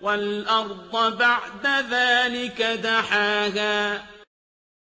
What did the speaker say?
وَالْأَرْضَ بَعْدَ ذَٰلِكَ دَحَاهَا